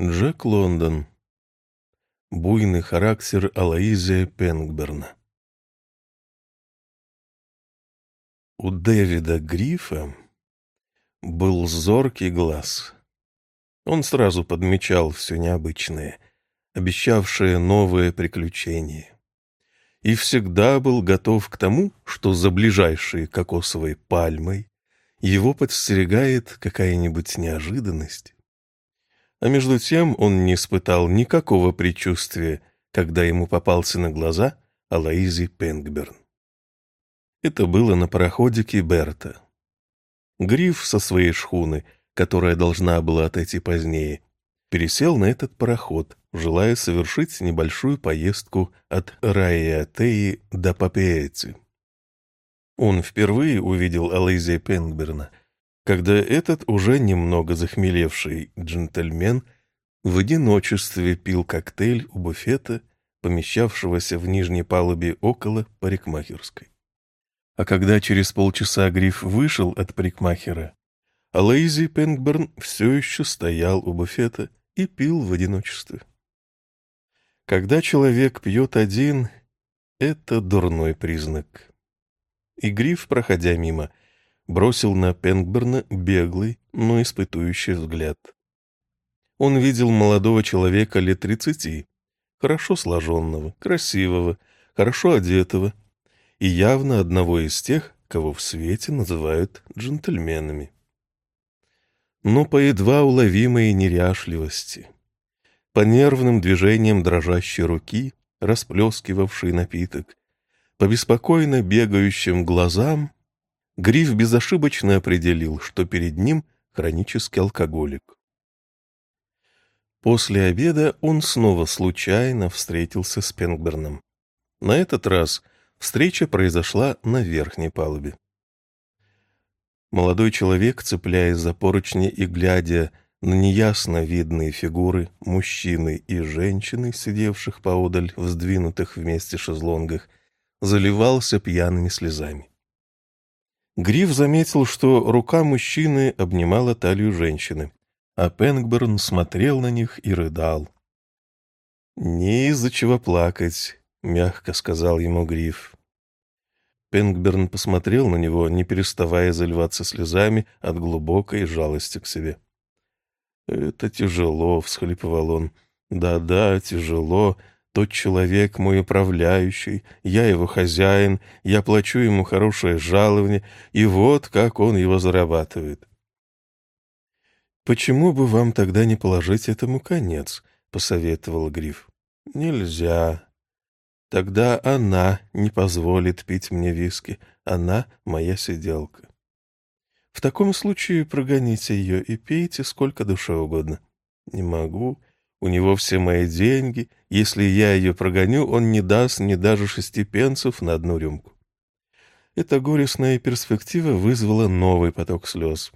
Джек Лондон. Буйный характер Алаизия Пенгберна. У Дэвида Грифа был зоркий глаз. Он сразу подмечал все необычное, обещавшее новые приключения. И всегда был готов к тому, что за ближайшей кокосовой пальмой его подстерегает какая-нибудь неожиданность а между тем он не испытал никакого предчувствия, когда ему попался на глаза Алаизи Пенгберн. Это было на пароходике Берта. Гриф со своей шхуны, которая должна была отойти позднее, пересел на этот пароход, желая совершить небольшую поездку от Раиатеи до Папиэти. Он впервые увидел Алейзия Пенгберна когда этот уже немного захмелевший джентльмен в одиночестве пил коктейль у буфета, помещавшегося в нижней палубе около парикмахерской. А когда через полчаса Гриф вышел от парикмахера, Алейзи Пенгберн все еще стоял у буфета и пил в одиночестве. Когда человек пьет один, это дурной признак. И Гриф, проходя мимо, бросил на Пенгберна беглый, но испытующий взгляд. Он видел молодого человека лет тридцати, хорошо сложенного, красивого, хорошо одетого и явно одного из тех, кого в свете называют джентльменами. Но по едва уловимой неряшливости, по нервным движениям дрожащей руки, расплескивавшей напиток, по беспокойно бегающим глазам Гриф безошибочно определил, что перед ним хронический алкоголик. После обеда он снова случайно встретился с Пенгберном. На этот раз встреча произошла на верхней палубе. Молодой человек, цепляясь за поручни и глядя на неясно видные фигуры мужчины и женщины, сидевших поодаль в сдвинутых вместе шезлонгах, заливался пьяными слезами. Гриф заметил, что рука мужчины обнимала талию женщины, а Пенгберн смотрел на них и рыдал. «Не из-за чего плакать», — мягко сказал ему Гриф. Пенгберн посмотрел на него, не переставая заливаться слезами от глубокой жалости к себе. «Это тяжело», — всхлипывал он. «Да-да, тяжело, тот человек мой управляющий, я его хозяин, я плачу ему хорошее жалование, и вот как он его зарабатывает. «Почему бы вам тогда не положить этому конец?» — посоветовал Гриф. «Нельзя. Тогда она не позволит пить мне виски. Она моя сиделка. В таком случае прогоните ее и пейте сколько душе угодно. Не могу. У него все мои деньги. Если я ее прогоню, он не даст мне даже шести пенсов на одну рюмку. Эта горестная перспектива вызвала новый поток слез.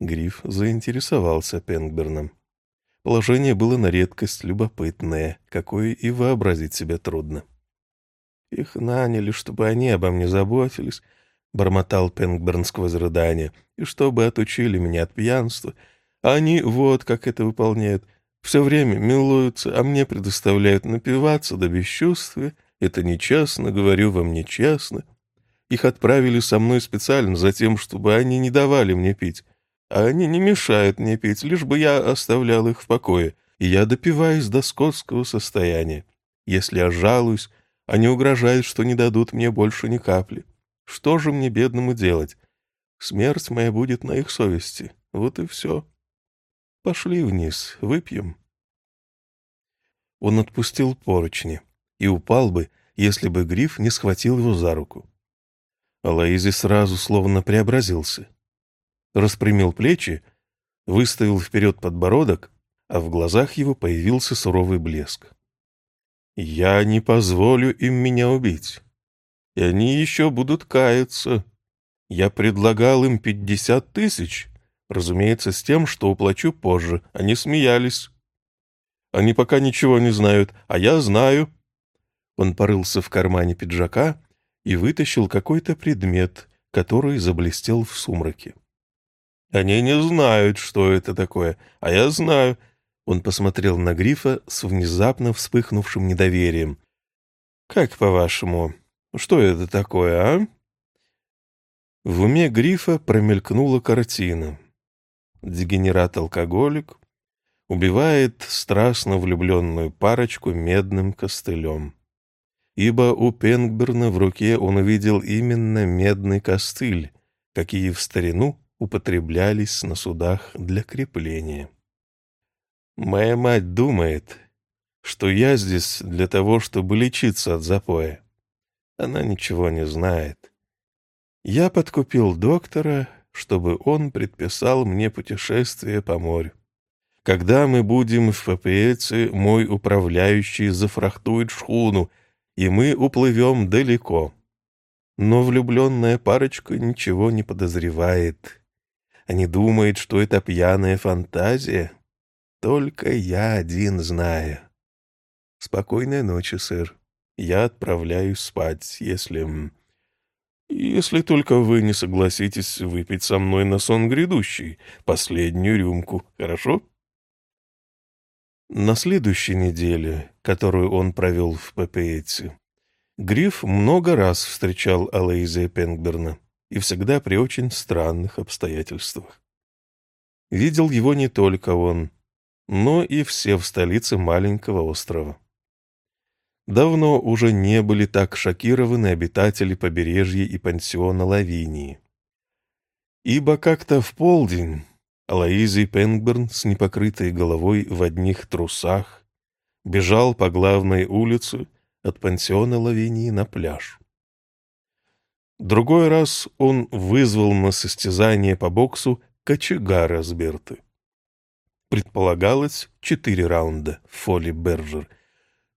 Гриф заинтересовался Пенгберном. Положение было на редкость любопытное, какое и вообразить себе трудно. «Их наняли, чтобы они обо мне заботились», — бормотал Пенгберн сквозь рыдания, «и чтобы отучили меня от пьянства. они вот как это выполняют. Все время милуются, а мне предоставляют напиваться до бесчувствия. Это нечестно, говорю вам нечестно. Их отправили со мной специально за тем, чтобы они не давали мне пить. А они не мешают мне пить, лишь бы я оставлял их в покое. И я допиваюсь до скотского состояния. Если я жалуюсь, они угрожают, что не дадут мне больше ни капли. Что же мне, бедному, делать? Смерть моя будет на их совести. Вот и все. Пошли вниз, выпьем. Он отпустил поручни и упал бы, если бы Гриф не схватил его за руку. Алаизи сразу словно преобразился. Распрямил плечи, выставил вперед подбородок, а в глазах его появился суровый блеск. «Я не позволю им меня убить, и они еще будут каяться. Я предлагал им пятьдесят тысяч, Разумеется, с тем, что уплачу позже. Они смеялись. Они пока ничего не знают, а я знаю. Он порылся в кармане пиджака и вытащил какой-то предмет, который заблестел в сумраке. Они не знают, что это такое, а я знаю. Он посмотрел на Грифа с внезапно вспыхнувшим недоверием. «Как, по-вашему, что это такое, а?» В уме Грифа промелькнула картина. Дегенерат-алкоголик убивает страстно влюбленную парочку медным костылем. Ибо у Пенгберна в руке он увидел именно медный костыль, какие в старину употреблялись на судах для крепления. Моя мать думает, что я здесь для того, чтобы лечиться от запоя. Она ничего не знает. Я подкупил доктора, чтобы он предписал мне путешествие по морю. Когда мы будем в Папиэце, мой управляющий зафрахтует шхуну, и мы уплывем далеко. Но влюбленная парочка ничего не подозревает. Они думают, что это пьяная фантазия. Только я один знаю. Спокойной ночи, сэр. Я отправляюсь спать, если... Если только вы не согласитесь выпить со мной на сон грядущий последнюю рюмку, хорошо? На следующей неделе, которую он провел в Папеете, Гриф много раз встречал Алоизия Пенгберна, и всегда при очень странных обстоятельствах. Видел его не только он, но и все в столице маленького острова. Давно уже не были так шокированы обитатели побережья и пансиона Лавинии. Ибо как-то в полдень Алоизий Пенгберн с непокрытой головой в одних трусах бежал по главной улице от пансиона Лавинии на пляж. Другой раз он вызвал на состязание по боксу кочегара с Берты. Предполагалось четыре раунда в Фоли Берджер,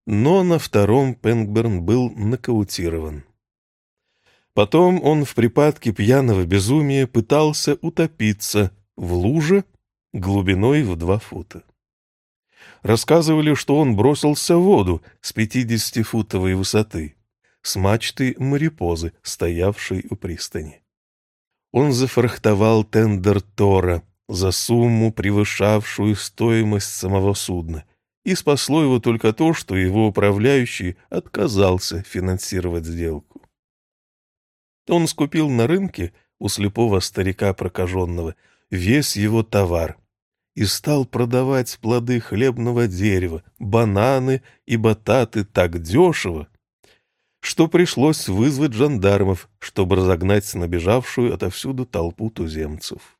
но на втором Пенгберн был нокаутирован. Потом он в припадке пьяного безумия пытался утопиться в луже глубиной в два фута. Рассказывали, что он бросился в воду с пятидесятифутовой высоты с мачты морепозы, стоявшей у пристани. Он зафрахтовал тендер Тора за сумму, превышавшую стоимость самого судна, и спасло его только то, что его управляющий отказался финансировать сделку. Он скупил на рынке у слепого старика прокаженного весь его товар и стал продавать плоды хлебного дерева, бананы и бататы так дешево, что пришлось вызвать жандармов, чтобы разогнать набежавшую отовсюду толпу туземцев.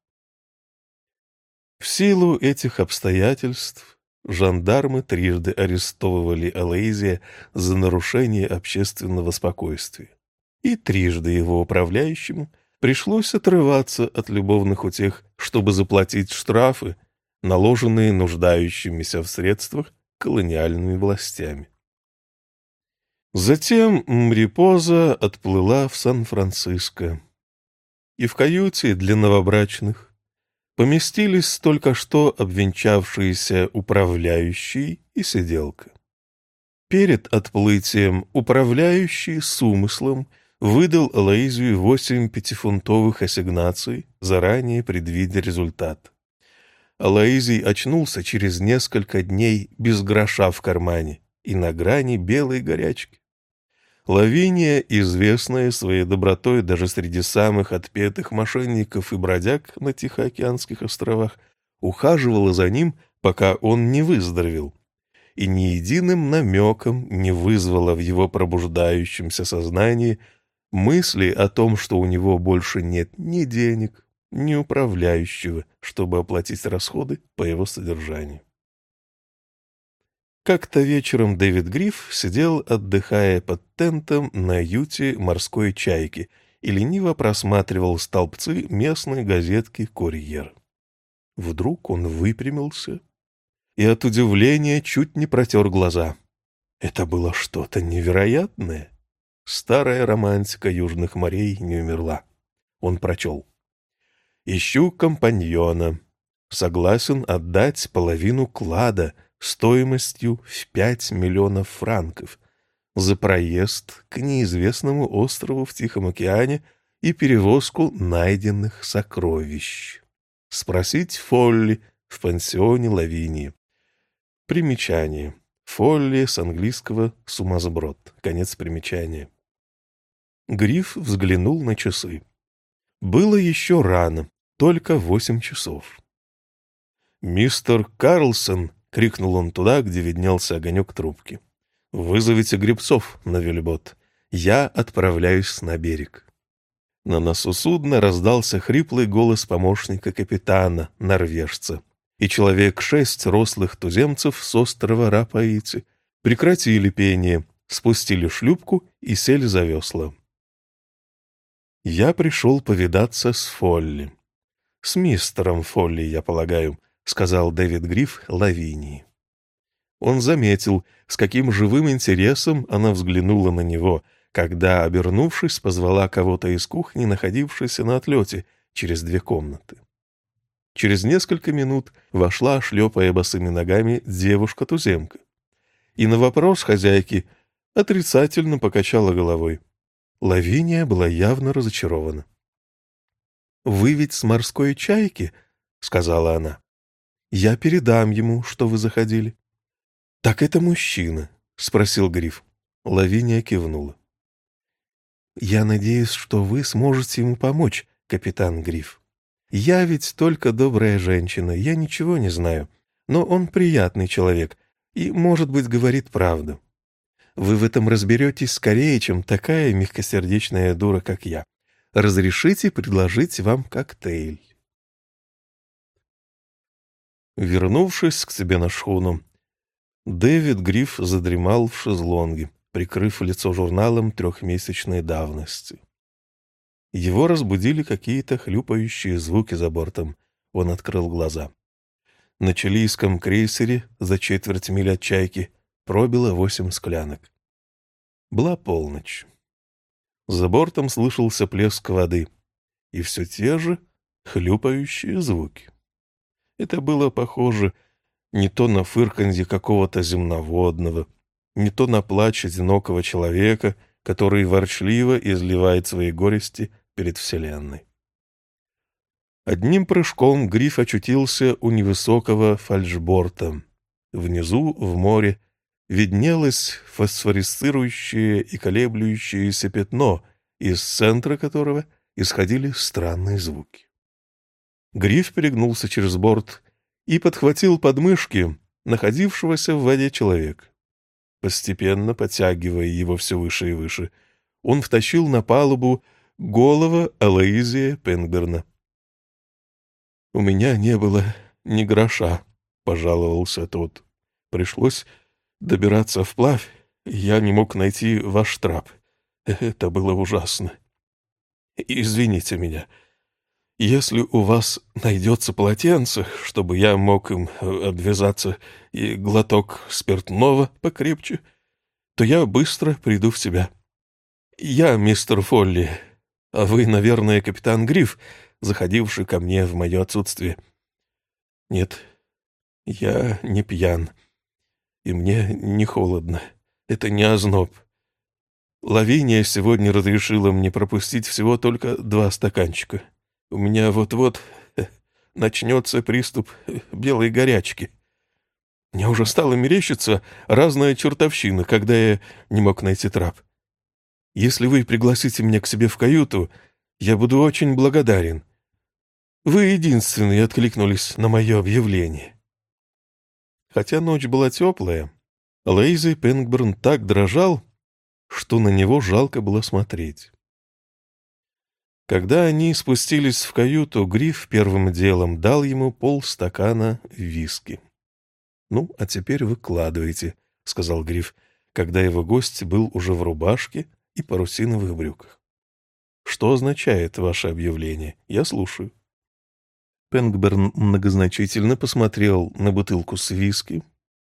В силу этих обстоятельств жандармы трижды арестовывали Алейзия за нарушение общественного спокойствия, и трижды его управляющему пришлось отрываться от любовных утех, чтобы заплатить штрафы, наложенные нуждающимися в средствах колониальными властями. Затем Мрипоза отплыла в Сан-Франциско. И в каюте для новобрачных поместились только что обвенчавшиеся управляющий и сиделка. Перед отплытием управляющий с умыслом выдал Алоизию восемь пятифунтовых ассигнаций, заранее предвидя результат. Алоизий очнулся через несколько дней без гроша в кармане и на грани белой горячки. Лавиния, известная своей добротой даже среди самых отпетых мошенников и бродяг на Тихоокеанских островах, ухаживала за ним, пока он не выздоровел, и ни единым намеком не вызвала в его пробуждающемся сознании мысли о том, что у него больше нет ни денег, ни управляющего, чтобы оплатить расходы по его содержанию. Как-то вечером Дэвид Гриф сидел, отдыхая под тентом на юте морской чайки и лениво просматривал столбцы местной газетки «Курьер». Вдруг он выпрямился и от удивления чуть не протер глаза. Это было что-то невероятное. Старая романтика южных морей не умерла. Он прочел. «Ищу компаньона. Согласен отдать половину клада — стоимостью в 5 миллионов франков за проезд к неизвестному острову в Тихом океане и перевозку найденных сокровищ. Спросить Фолли в пансионе Лавинии. Примечание. Фолли с английского «сумасброд». Конец примечания. Гриф взглянул на часы. Было еще рано, только восемь часов. «Мистер Карлсон!» — крикнул он туда, где виднелся огонек трубки. «Вызовите гребцов на вельбот. Я отправляюсь на берег». На носу судна раздался хриплый голос помощника капитана, норвежца и человек шесть рослых туземцев с острова Рапаити прекратили пение, спустили шлюпку и сели за весла. Я пришел повидаться с Фолли. С мистером Фолли, я полагаю, сказал Дэвид Гриф Лавинии. Он заметил, с каким живым интересом она взглянула на него, когда, обернувшись, позвала кого-то из кухни, находившейся на отлете, через две комнаты. Через несколько минут вошла, шлепая босыми ногами, девушка-туземка. И на вопрос хозяйки отрицательно покачала головой. Лавиния была явно разочарована. «Вы ведь с морской чайки?» — сказала она. «Я передам ему, что вы заходили». «Так это мужчина?» — спросил Гриф. Лавиния кивнула. «Я надеюсь, что вы сможете ему помочь, капитан Гриф», я ведь только добрая женщина, я ничего не знаю. Но он приятный человек и, может быть, говорит правду. Вы в этом разберетесь скорее, чем такая мягкосердечная дура, как я. Разрешите предложить вам коктейль. Вернувшись к себе на шхуну, Дэвид Гриф задремал в шезлонге, прикрыв лицо журналом трехмесячной давности. Его разбудили какие-то хлюпающие звуки за бортом. Он открыл глаза. На чилийском крейсере за четверть мили от чайки пробило восемь склянок. Была полночь. За бортом слышался плеск воды. И все те же хлюпающие звуки. Это было похоже не то на фырканье какого-то земноводного, не то на плач одинокого человека, который ворчливо изливает свои горести перед Вселенной. Одним прыжком Гриф очутился у невысокого фальшборта. Внизу, в море, виднелось фосфорисцирующее и колеблющееся пятно, из центра которого исходили странные звуки. Гриф перегнулся через борт и подхватил подмышки находившегося в воде человека. Постепенно, подтягивая его все выше и выше, он втащил на палубу голова Алоизия Пенгберна. «У меня не было ни гроша», — пожаловался тот. «Пришлось добираться вплавь, я не мог найти ваш трап. Это было ужасно. Извините меня. Если у вас найдется полотенце, чтобы я мог им обвязаться и глоток спиртного покрепче, то я быстро приду в себя. Я мистер Фолли, а вы, наверное, капитан Гриф, заходивший ко мне в мое отсутствие. Нет, я не пьян, и мне не холодно. Это не озноб. Лавиния сегодня разрешила мне пропустить всего только два стаканчика. У меня вот-вот э, начнется приступ э, белой горячки. Мне уже стало мерещиться разная чертовщина, когда я не мог найти трап. Если вы пригласите меня к себе в каюту, я буду очень благодарен. Вы единственные откликнулись на мое объявление. Хотя ночь была теплая, Лейзи Пенгберн так дрожал, что на него жалко было смотреть. Когда они спустились в каюту, Гриф первым делом дал ему полстакана виски. «Ну, а теперь выкладывайте», — сказал Гриф, когда его гость был уже в рубашке, и парусиновых брюках. Что означает ваше объявление? Я слушаю. Пенгберн многозначительно посмотрел на бутылку с виски,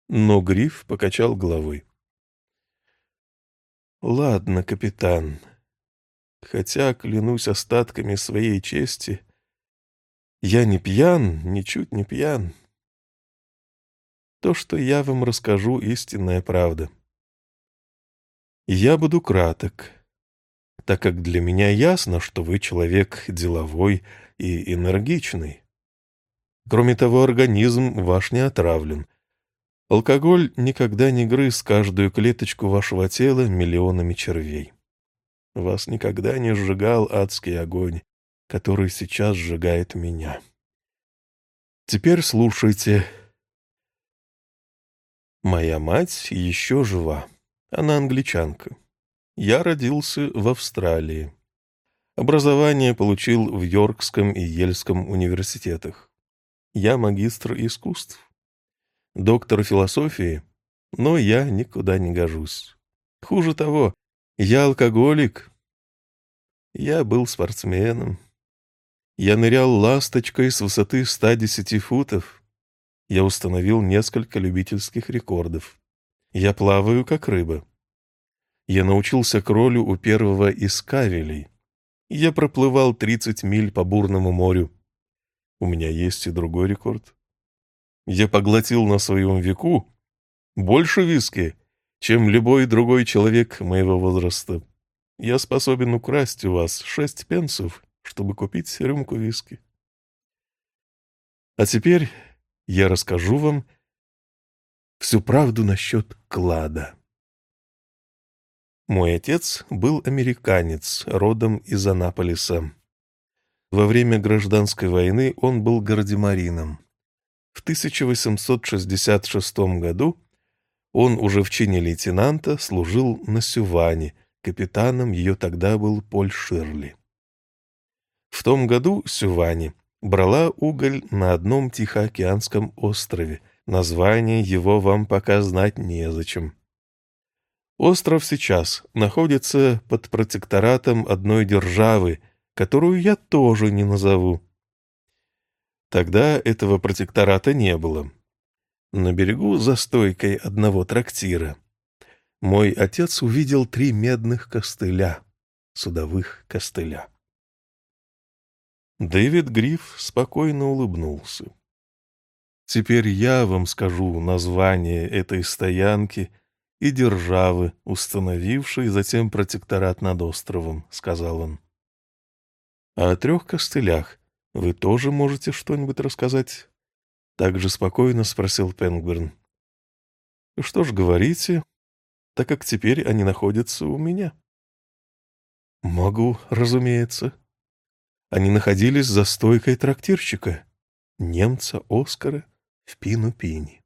но Гриф покачал головой. «Ладно, капитан. Хотя, клянусь остатками своей чести, я не пьян, ничуть не пьян. То, что я вам расскажу, истинная правда. Я буду краток, так как для меня ясно, что вы человек деловой и энергичный. Кроме того, организм ваш не отравлен. Алкоголь никогда не грыз каждую клеточку вашего тела миллионами червей. Вас никогда не сжигал адский огонь, который сейчас сжигает меня. Теперь слушайте. Моя мать еще жива. Она англичанка. Я родился в Австралии. Образование получил в Йоркском и Ельском университетах. Я магистр искусств. Доктор философии, но я никуда не гожусь. Хуже того, я алкоголик. Я был спортсменом. Я нырял ласточкой с высоты 110 футов. Я установил несколько любительских рекордов. Я плаваю, как рыба. Я научился кролю у первого из кавелей. Я проплывал 30 миль по бурному морю. У меня есть и другой рекорд. Я поглотил на своем веку больше виски, чем любой другой человек моего возраста. Я способен украсть у вас шесть пенсов, чтобы купить рюмку виски. А теперь я расскажу вам всю правду насчет клада. Мой отец был американец, родом из Анаполиса. Во время гражданской войны он был гардемарином. В 1866 году он уже в чине лейтенанта служил на Сюване, капитаном ее тогда был Поль Ширли. В том году Сюване брала уголь на одном Тихоокеанском острове. Название его вам пока знать незачем. Остров сейчас находится под протекторатом одной державы, которую я тоже не назову. Тогда этого протектората не было. На берегу за стойкой одного трактира мой отец увидел три медных костыля, судовых костыля. Дэвид Гриф спокойно улыбнулся. «Теперь я вам скажу название этой стоянки и державы, установившей затем протекторат над островом», — сказал он. «А о трех костылях вы тоже можете что-нибудь рассказать?» Так же спокойно спросил Пенгберн. «Что ж, говорите, так как теперь они находятся у меня». «Могу, разумеется», они находились за стойкой трактирщика, немца Оскара в Пину-Пини.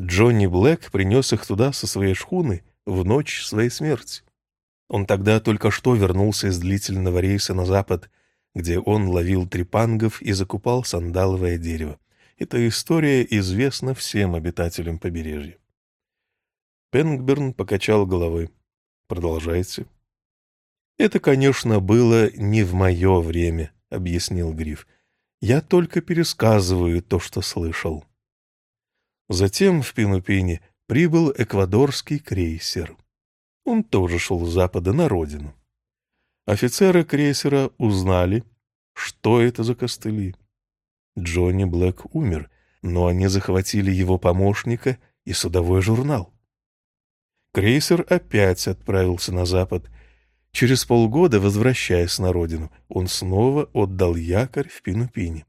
Джонни Блэк принес их туда со своей шхуны в ночь своей смерти. Он тогда только что вернулся из длительного рейса на запад, где он ловил трепангов и закупал сандаловое дерево. Эта история известна всем обитателям побережья. Пенгберн покачал головой. «Продолжайте». «Это, конечно, было не в мое время», — объяснил Гриф. «Я только пересказываю то, что слышал». Затем в Пинупине прибыл эквадорский крейсер. Он тоже шел с запада на родину. Офицеры крейсера узнали, что это за костыли. Джонни Блэк умер, но они захватили его помощника и судовой журнал. Крейсер опять отправился на запад — Через полгода, возвращаясь на родину, он снова отдал якорь в Пинупине.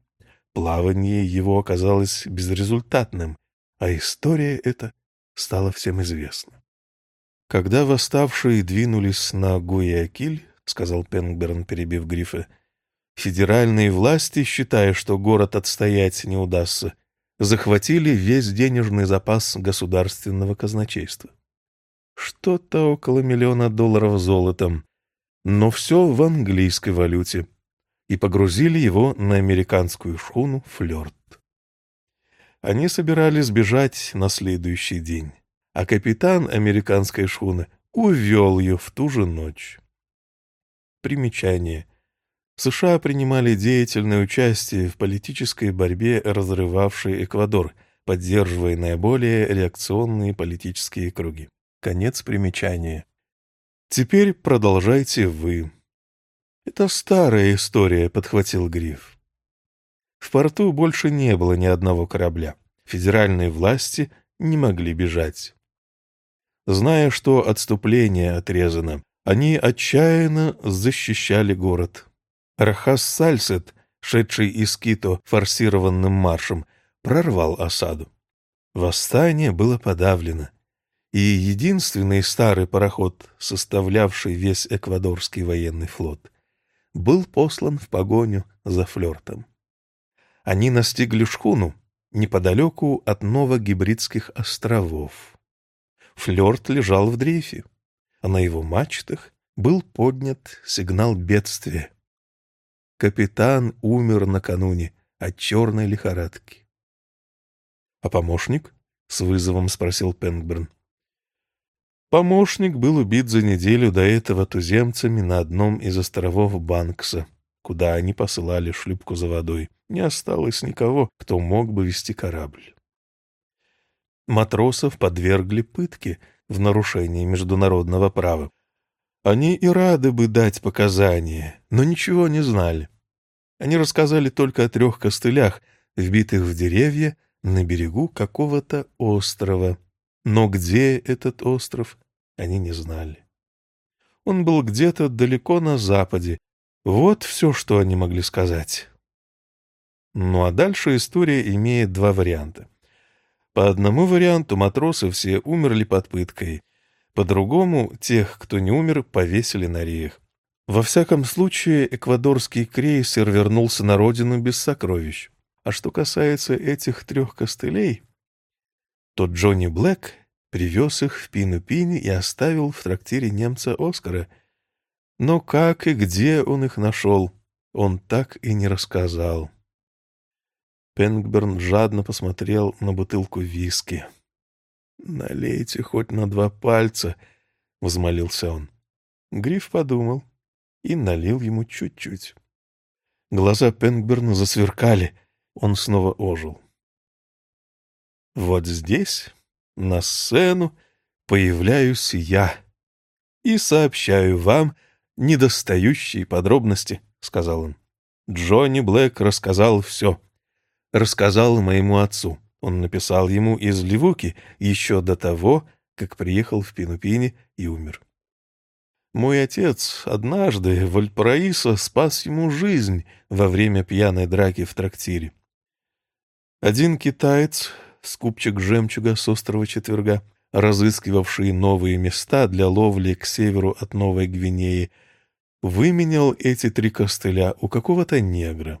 Плавание его оказалось безрезультатным, а история эта стала всем известна. Когда восставшие двинулись на Гуякиль, — сказал Пенгберн, перебив Грифа, — федеральные власти, считая, что город отстоять не удастся, захватили весь денежный запас государственного казначейства. Что-то около миллиона долларов золотом, но все в английской валюте, и погрузили его на американскую шхуну «Флёрт». Они собирались бежать на следующий день, а капитан американской шхуны увел ее в ту же ночь. Примечание. США принимали деятельное участие в политической борьбе, разрывавшей Эквадор, поддерживая наиболее реакционные политические круги. Конец примечания. Теперь продолжайте вы. Это старая история, подхватил Гриф. В порту больше не было ни одного корабля. Федеральные власти не могли бежать. Зная, что отступление отрезано, они отчаянно защищали город. Рахас Сальсет, шедший из Кито форсированным маршем, прорвал осаду. Восстание было подавлено, и единственный старый пароход, составлявший весь эквадорский военный флот, был послан в погоню за флертом. Они настигли шхуну неподалеку от Новогибридских островов. Флерт лежал в дрейфе, а на его мачтах был поднят сигнал бедствия. Капитан умер накануне от черной лихорадки. — А помощник? — с вызовом спросил Пенгберн. Помощник был убит за неделю до этого туземцами на одном из островов Банкса, куда они посылали шлюпку за водой. Не осталось никого, кто мог бы вести корабль. Матросов подвергли пытке в нарушении международного права. Они и рады бы дать показания, но ничего не знали. Они рассказали только о трех костылях, вбитых в деревья на берегу какого-то острова. Но где этот остров, они не знали. Он был где-то далеко на западе. Вот все, что они могли сказать. Ну а дальше история имеет два варианта. По одному варианту матросы все умерли под пыткой — по-другому, тех, кто не умер, повесили на реях. Во всяком случае, эквадорский крейсер вернулся на родину без сокровищ. А что касается этих трех костылей, то Джонни Блэк привез их в Пину-Пини и оставил в трактире немца Оскара. Но как и где он их нашел, он так и не рассказал. Пенгберн жадно посмотрел на бутылку виски. «Налейте хоть на два пальца», — взмолился он. Гриф подумал и налил ему чуть-чуть. Глаза Пенгберна засверкали, он снова ожил. «Вот здесь, на сцену, появляюсь я и сообщаю вам недостающие подробности», — сказал он. Джонни Блэк рассказал все. Рассказал моему отцу. Он написал ему из Ливуки еще до того, как приехал в Пинупини и умер. Мой отец однажды в Альпараисо спас ему жизнь во время пьяной драки в трактире. Один китаец, скупчик жемчуга с острова Четверга, разыскивавший новые места для ловли к северу от Новой Гвинеи, выменял эти три костыля у какого-то негра.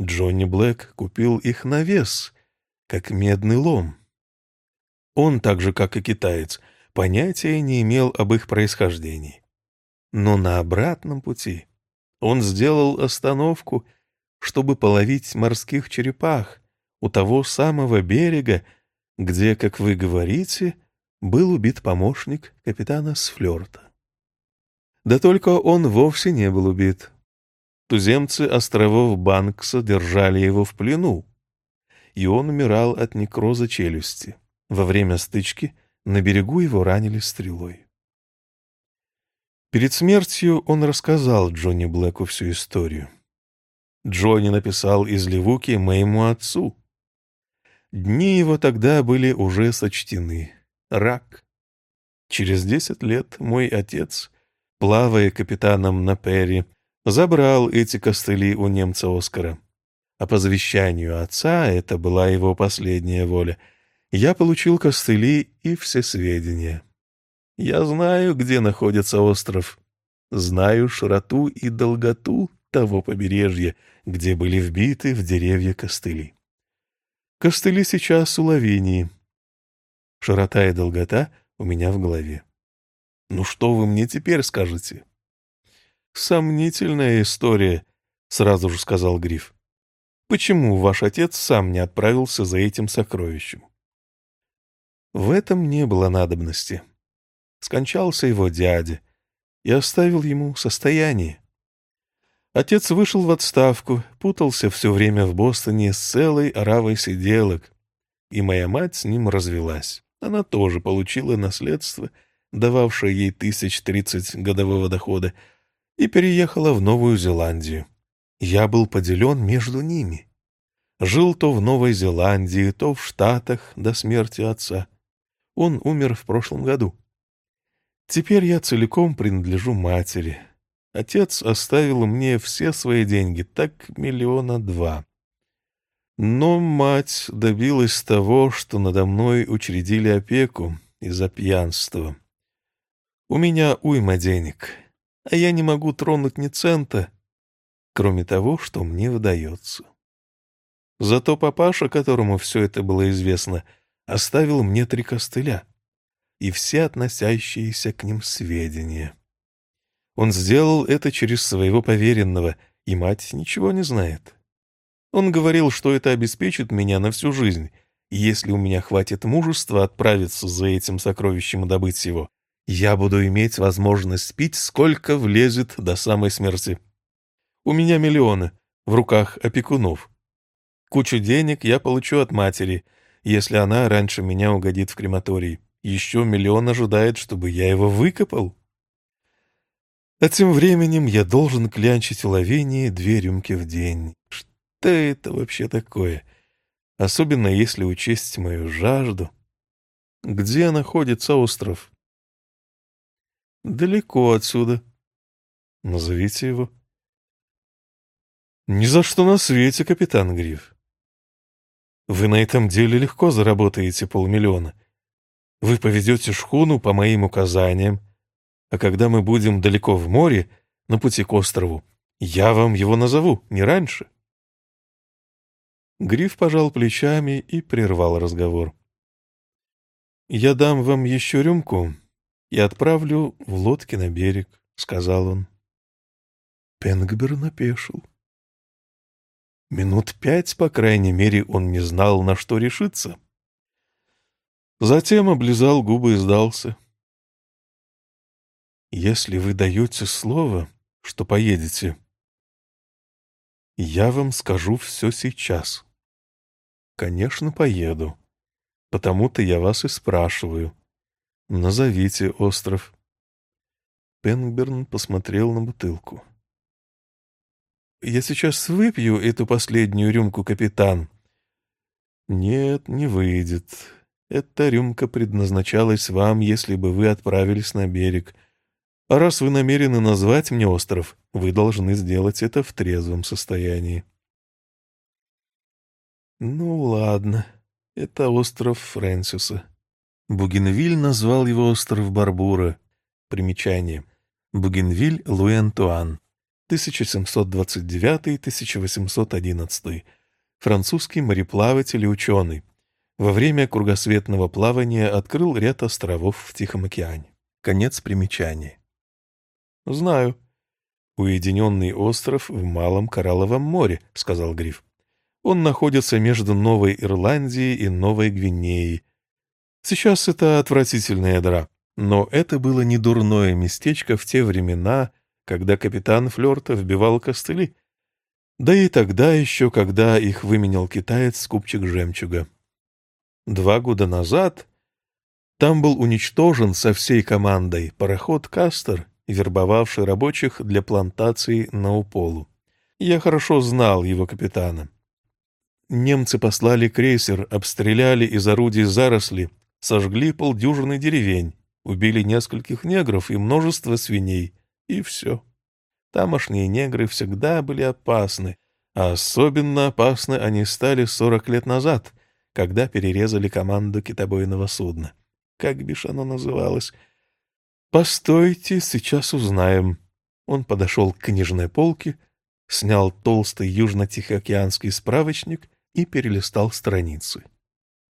Джонни Блэк купил их на вес как медный лом. Он, так же как и китаец, понятия не имел об их происхождении. Но на обратном пути он сделал остановку, чтобы половить морских черепах у того самого берега, где, как вы говорите, был убит помощник капитана Сфлерта. Да только он вовсе не был убит. Туземцы островов Банкса держали его в плену, и он умирал от некроза челюсти. Во время стычки на берегу его ранили стрелой. Перед смертью он рассказал Джонни Блэку всю историю. Джонни написал из Ливуки моему отцу. Дни его тогда были уже сочтены. Рак. Через десять лет мой отец, плавая капитаном на Перри, забрал эти костыли у немца Оскара а по завещанию отца, это была его последняя воля, я получил костыли и все сведения. Я знаю, где находится остров, знаю широту и долготу того побережья, где были вбиты в деревья костыли. Костыли сейчас у Лавинии. Широта и долгота у меня в голове. Ну что вы мне теперь скажете? Сомнительная история, сразу же сказал Гриф. Почему ваш отец сам не отправился за этим сокровищем? В этом не было надобности. Скончался его дядя и оставил ему состояние. Отец вышел в отставку, путался все время в Бостоне с целой оравой сиделок, и моя мать с ним развелась. Она тоже получила наследство, дававшее ей тысяч тридцать годового дохода, и переехала в Новую Зеландию. Я был поделен между ними. Жил то в Новой Зеландии, то в Штатах до смерти отца. Он умер в прошлом году. Теперь я целиком принадлежу матери. Отец оставил мне все свои деньги, так миллиона два. Но мать добилась того, что надо мной учредили опеку из-за пьянства. У меня уйма денег, а я не могу тронуть ни цента, кроме того, что мне выдается. Зато папаша, которому все это было известно, оставил мне три костыля и все относящиеся к ним сведения. Он сделал это через своего поверенного, и мать ничего не знает. Он говорил, что это обеспечит меня на всю жизнь, и если у меня хватит мужества отправиться за этим сокровищем и добыть его, я буду иметь возможность пить, сколько влезет до самой смерти. У меня миллионы в руках опекунов. Кучу денег я получу от матери, если она раньше меня угодит в крематорий. Еще миллион ожидает, чтобы я его выкопал. А тем временем я должен клянчить у Лавении две рюмки в день. Что это вообще такое? Особенно если учесть мою жажду. Где находится остров? Далеко отсюда. Назовите его. Ни за что на свете, капитан Гриф. Вы на этом деле легко заработаете полмиллиона. Вы поведете шхуну по моим указаниям, а когда мы будем далеко в море, на пути к острову, я вам его назову, не раньше. Гриф пожал плечами и прервал разговор. «Я дам вам еще рюмку и отправлю в лодке на берег», — сказал он. Пенгбер напешил. Минут пять, по крайней мере, он не знал, на что решиться. Затем облизал губы и сдался. Если вы даете слово, что поедете, я вам скажу все сейчас. Конечно, поеду. Потому-то я вас и спрашиваю. Назовите остров. Пенгберн посмотрел на бутылку. «Я сейчас выпью эту последнюю рюмку, капитан». «Нет, не выйдет. Эта рюмка предназначалась вам, если бы вы отправились на берег. А раз вы намерены назвать мне остров, вы должны сделать это в трезвом состоянии. Ну ладно, это остров Фрэнсиса. Бугенвиль назвал его остров Барбура. Примечание. Бугенвиль Луи Антуан. 1729-1811. Французский мореплаватель и ученый. Во время кругосветного плавания открыл ряд островов в Тихом океане. Конец примечания. — Знаю. — Уединенный остров в Малом Коралловом море, — сказал Гриф. Он находится между Новой Ирландией и Новой Гвинеей. Сейчас это отвратительная дыра, но это было не дурное местечко в те времена, когда капитан Флёрта вбивал костыли. Да и тогда еще, когда их выменял китаец купчик жемчуга. Два года назад там был уничтожен со всей командой пароход «Кастер», вербовавший рабочих для плантаций на Уполу. Я хорошо знал его капитана. Немцы послали крейсер, обстреляли из орудий заросли, сожгли полдюжины деревень, убили нескольких негров и множество свиней, и все. Тамошние негры всегда были опасны, а особенно опасны они стали сорок лет назад, когда перерезали команду китобойного судна. Как бишь оно называлось — «Постойте, сейчас узнаем». Он подошел к книжной полке, снял толстый южно-тихоокеанский справочник и перелистал страницы.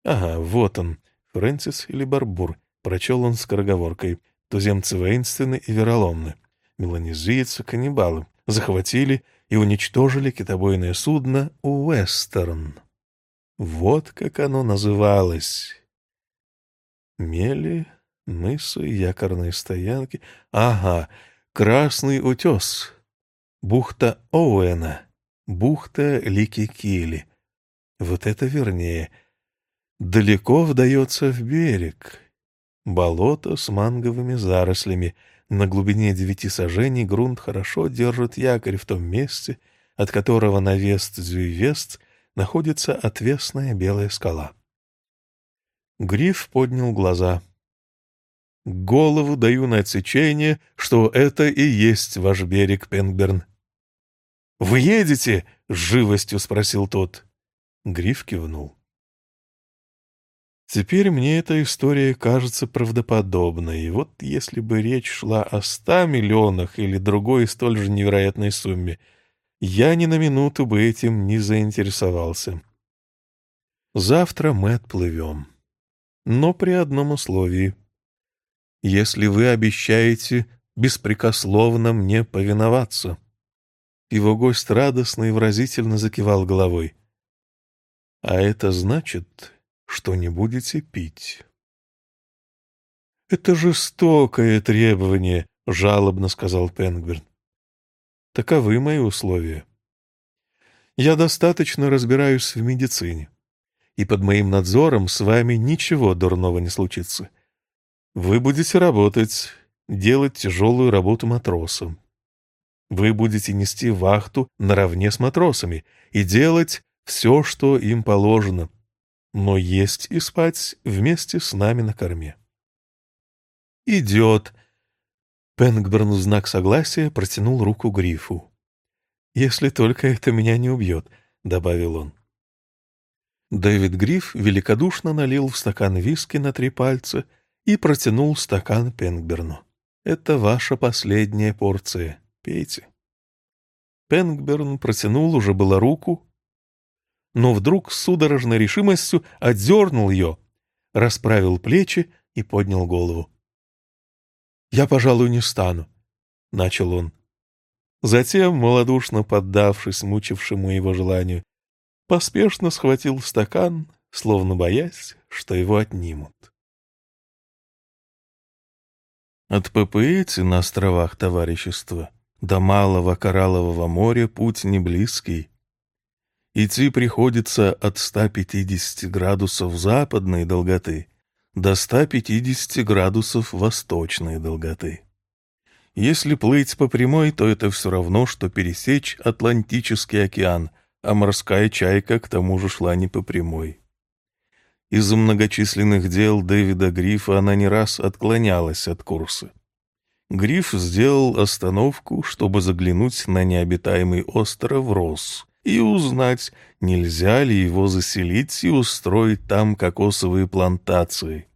«Ага, вот он, Фрэнсис или Барбур», — прочел он скороговоркой. «Туземцы воинственны и вероломны. Меланезийцы, каннибалы. Захватили и уничтожили китобойное судно «Уэстерн». Вот как оно называлось. Мели Мысы, якорные стоянки. Ага, Красный утес. Бухта Оуэна. Бухта Ликикили. Вот это вернее. Далеко вдается в берег. Болото с манговыми зарослями. На глубине девяти сажений грунт хорошо держит якорь в том месте, от которого на вест-зюйвест находится отвесная белая скала. Гриф поднял глаза — Голову даю на отсечение, что это и есть ваш берег, Пенгберн. — Вы едете? — с живостью спросил тот. Гриф кивнул. Теперь мне эта история кажется правдоподобной, и вот если бы речь шла о ста миллионах или другой столь же невероятной сумме, я ни на минуту бы этим не заинтересовался. Завтра мы отплывем. Но при одном условии. Если вы обещаете беспрекословно мне повиноваться. Его гость радостно и выразительно закивал головой. А это значит, что не будете пить. «Это жестокое требование», — жалобно сказал Пенгберн. «Таковы мои условия. Я достаточно разбираюсь в медицине, и под моим надзором с вами ничего дурного не случится. Вы будете работать, делать тяжелую работу матросом. Вы будете нести вахту наравне с матросами и делать все, что им положено, но есть и спать вместе с нами на корме. «Идет!» Пенгберн в знак согласия протянул руку Грифу. «Если только это меня не убьет», — добавил он. Дэвид Гриф великодушно налил в стакан виски на три пальца и протянул стакан Пенгберну. «Это ваша последняя порция. Пейте». Пенгберн протянул уже было руку, но вдруг с судорожной решимостью отдернул ее, расправил плечи и поднял голову. «Я, пожалуй, не стану», — начал он. Затем, малодушно поддавшись мучившему его желанию, поспешно схватил стакан, словно боясь, что его отнимут. От Папуэти на островах товарищества до Малого Кораллового моря путь не близкий, Идти приходится от 150 градусов западной долготы до 150 градусов восточной долготы. Если плыть по прямой, то это все равно, что пересечь Атлантический океан, а морская чайка к тому же шла не по прямой. Из-за многочисленных дел Дэвида Грифа она не раз отклонялась от курса. Гриф сделал остановку, чтобы заглянуть на необитаемый остров Росс, и узнать, нельзя ли его заселить и устроить там кокосовые плантации.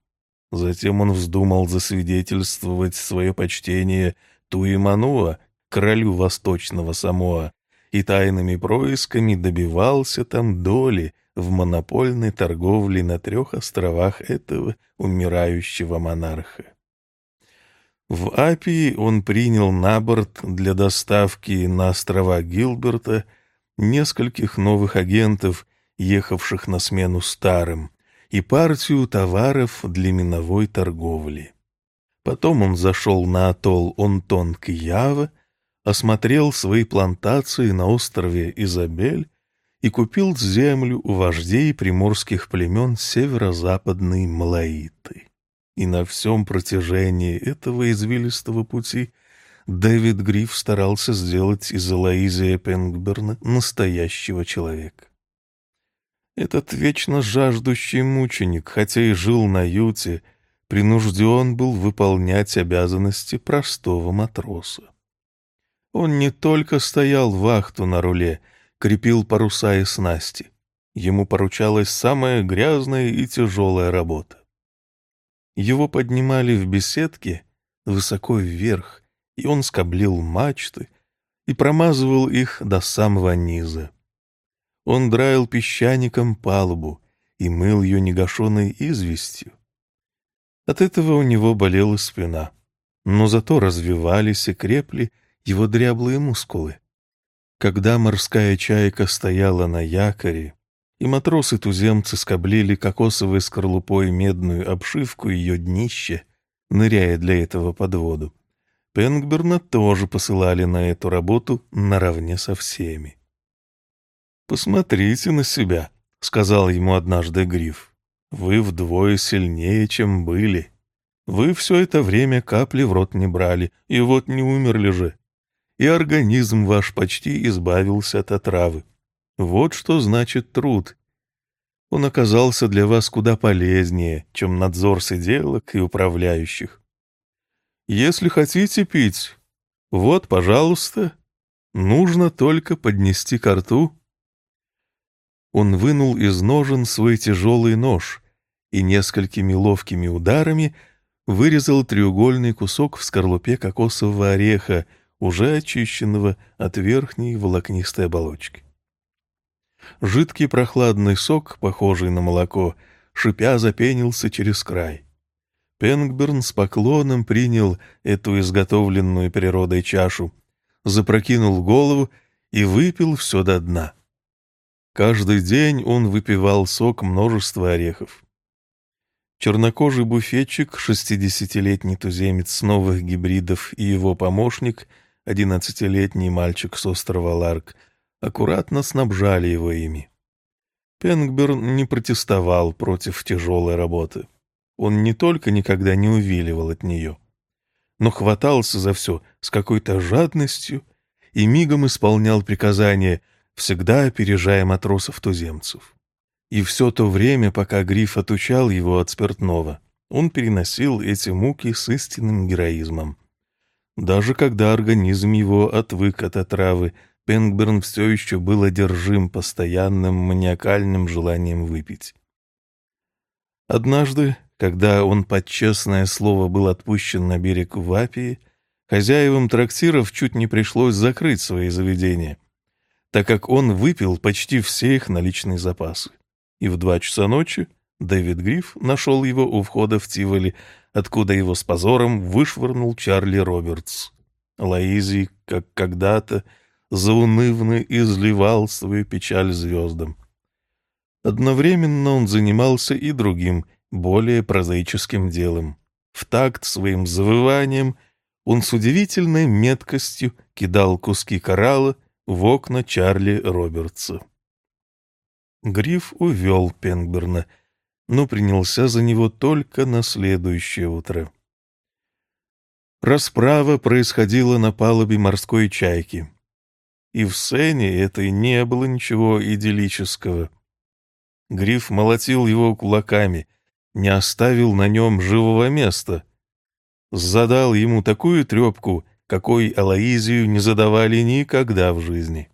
Затем он вздумал засвидетельствовать свое почтение Туимануа, королю восточного Самоа, и тайными происками добивался там доли в монопольной торговле на трех островах этого умирающего монарха. В Апии он принял на борт для доставки на острова Гилберта нескольких новых агентов, ехавших на смену старым, и партию товаров для миновой торговли. Потом он зашел на атолл Онтон-Киява, осмотрел свои плантации на острове Изабель и купил землю у вождей приморских племен северо-западной Малаиты. И на всем протяжении этого извилистого пути – Дэвид Гриф старался сделать из Элоизия Пенгберна настоящего человека. Этот вечно жаждущий мученик, хотя и жил на юте, принужден был выполнять обязанности простого матроса. Он не только стоял вахту на руле, крепил паруса и снасти. Ему поручалась самая грязная и тяжелая работа. Его поднимали в беседке высоко вверх, и он скоблил мачты и промазывал их до самого низа. Он драил песчаником палубу и мыл ее негашенной известью. От этого у него болела спина, но зато развивались и крепли его дряблые мускулы. Когда морская чайка стояла на якоре, и матросы-туземцы скоблили кокосовой скорлупой медную обшивку ее днища, ныряя для этого под воду, Пенгберна тоже посылали на эту работу наравне со всеми. «Посмотрите на себя», — сказал ему однажды Гриф. «Вы вдвое сильнее, чем были. Вы все это время капли в рот не брали, и вот не умерли же. И организм ваш почти избавился от отравы. Вот что значит труд. Он оказался для вас куда полезнее, чем надзор сиделок и управляющих. Если хотите пить, вот, пожалуйста, нужно только поднести ко рту. Он вынул из ножен свой тяжелый нож и несколькими ловкими ударами вырезал треугольный кусок в скорлупе кокосового ореха, уже очищенного от верхней волокнистой оболочки. Жидкий прохладный сок, похожий на молоко, шипя запенился через край. Пенгберн с поклоном принял эту изготовленную природой чашу, запрокинул голову и выпил все до дна. Каждый день он выпивал сок множества орехов. Чернокожий буфетчик, шестидесятилетний туземец с новых гибридов и его помощник, одиннадцатилетний мальчик с острова Ларк, аккуратно снабжали его ими. Пенгберн не протестовал против тяжелой работы. Он не только никогда не увиливал от нее, но хватался за все с какой-то жадностью и мигом исполнял приказания, всегда опережая матросов-туземцев. И все то время, пока Гриф отучал его от спиртного, он переносил эти муки с истинным героизмом. Даже когда организм его отвык от отравы, Пенгберн все еще был одержим постоянным маниакальным желанием выпить. Однажды, когда он под честное слово был отпущен на берег в Апии, хозяевам трактиров чуть не пришлось закрыть свои заведения, так как он выпил почти все их наличные запасы. И в два часа ночи Дэвид Гриф нашел его у входа в Тиволи, откуда его с позором вышвырнул Чарли Робертс. Лаизи, как когда-то, заунывно изливал свою печаль звездам. Одновременно он занимался и другим, более прозаическим делом. В такт своим завыванием он с удивительной меткостью кидал куски коралла в окна Чарли Робертса. Гриф увел Пенгберна, но принялся за него только на следующее утро. Расправа происходила на палубе морской чайки. И в сцене этой не было ничего идиллического. Гриф молотил его кулаками, не оставил на нем живого места. Задал ему такую трепку, какой Алаизию не задавали никогда в жизни.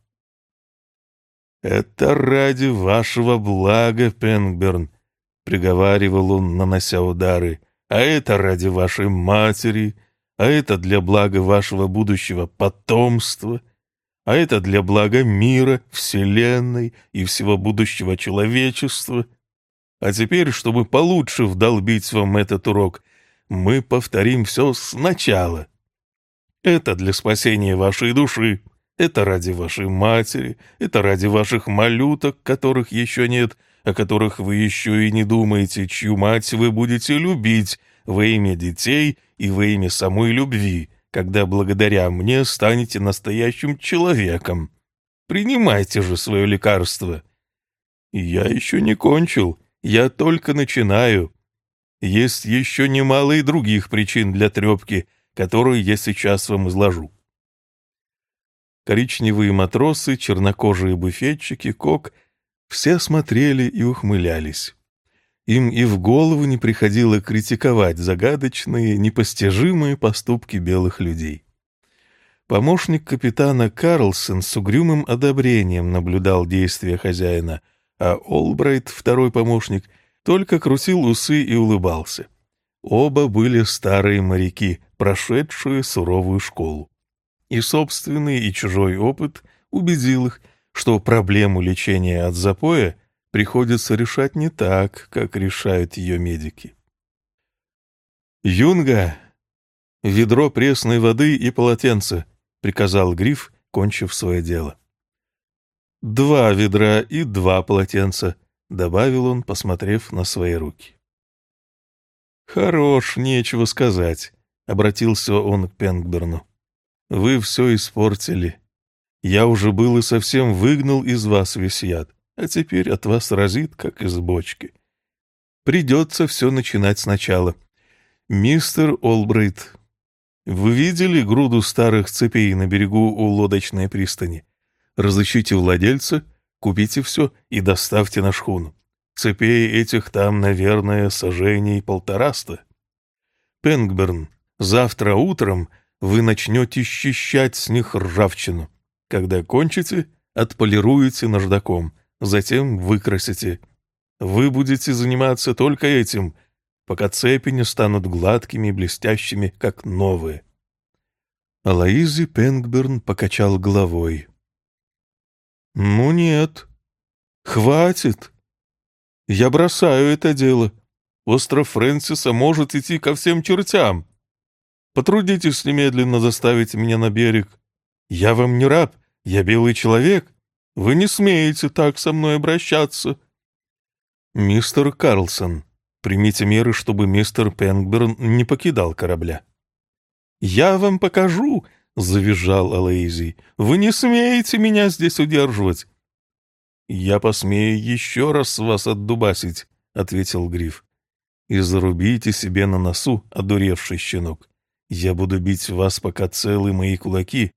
«Это ради вашего блага, Пенгберн», — приговаривал он, нанося удары, «а это ради вашей матери, а это для блага вашего будущего потомства, а это для блага мира, вселенной и всего будущего человечества. А теперь, чтобы получше вдолбить вам этот урок, мы повторим все сначала. Это для спасения вашей души, это ради вашей матери, это ради ваших малюток, которых еще нет, о которых вы еще и не думаете, чью мать вы будете любить во имя детей и во имя самой любви, когда благодаря мне станете настоящим человеком. Принимайте же свое лекарство. Я еще не кончил, я только начинаю. Есть еще немало и других причин для трепки, которые я сейчас вам изложу. Коричневые матросы, чернокожие буфетчики, кок — все смотрели и ухмылялись. Им и в голову не приходило критиковать загадочные, непостижимые поступки белых людей. Помощник капитана Карлсон с угрюмым одобрением наблюдал действия хозяина, а Олбрайт, второй помощник, только крутил усы и улыбался. Оба были старые моряки, прошедшие суровую школу и собственный, и чужой опыт убедил их, что проблему лечения от запоя приходится решать не так, как решают ее медики. «Юнга! Ведро пресной воды и полотенце!» — приказал Гриф, кончив свое дело. «Два ведра и два полотенца», — добавил он, посмотрев на свои руки. «Хорош, нечего сказать», — обратился он к Пенгберну. Вы все испортили. Я уже был и совсем выгнал из вас весь яд, а теперь от вас разит, как из бочки. Придется все начинать сначала. Мистер Олбрейт, вы видели груду старых цепей на берегу у лодочной пристани? Разыщите владельца, купите все и доставьте на шхуну. Цепей этих там, наверное, сожжений полтораста. Пенгберн, завтра утром — вы начнете счищать с них ржавчину. Когда кончите, отполируете наждаком. затем выкрасите. Вы будете заниматься только этим, пока цепи не станут гладкими и блестящими, как новые. Алоизи Пенгберн покачал головой. «Ну нет, хватит. Я бросаю это дело. Остров Фрэнсиса может идти ко всем чертям. Потрудитесь немедленно заставить меня на берег. Я вам не раб, я белый человек. Вы не смеете так со мной обращаться. Мистер Карлсон, примите меры, чтобы мистер Пенгберн не покидал корабля. Я вам покажу, — завизжал Алэйзи. «Вы не смеете меня здесь удерживать!» «Я посмею еще раз вас отдубасить», — ответил Гриф. «И зарубите себе на носу, одуревший щенок. Я буду бить вас, пока целы мои кулаки,